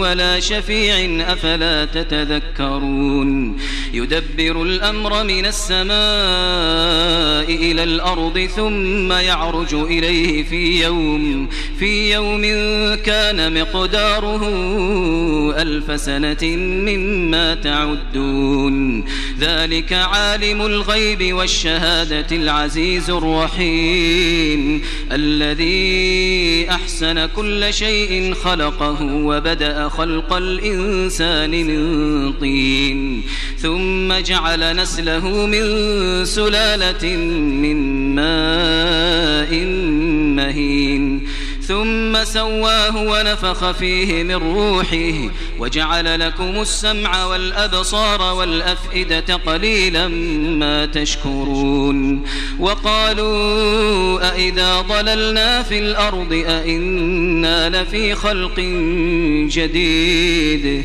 ولا شفيع أفلا تتذكرون يدبر الأمر من السماء إلى الأرض ثم يعرج إليه في يوم في يوم كان مقداره ألف سنة مما تعدون ذلك عالم الغيب والشهادة العزيز الرحيم الذي أحسن كل شيء خلقه وبدأ خلق الإنسان من طين ثم جعل نسله من سلالة من ماء مهين. ثم سواه ونفخ فيه من روحه وجعل لكم السمع والأبصار والأفئدة قليلا ما تشكرون وقالوا أئذا ضللنا في الأرض أئنا لفي خلق جديد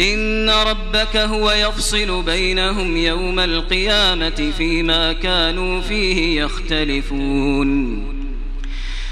إن ربك هو يفصل بينهم يوم القيامة فيما كانوا فيه يختلفون.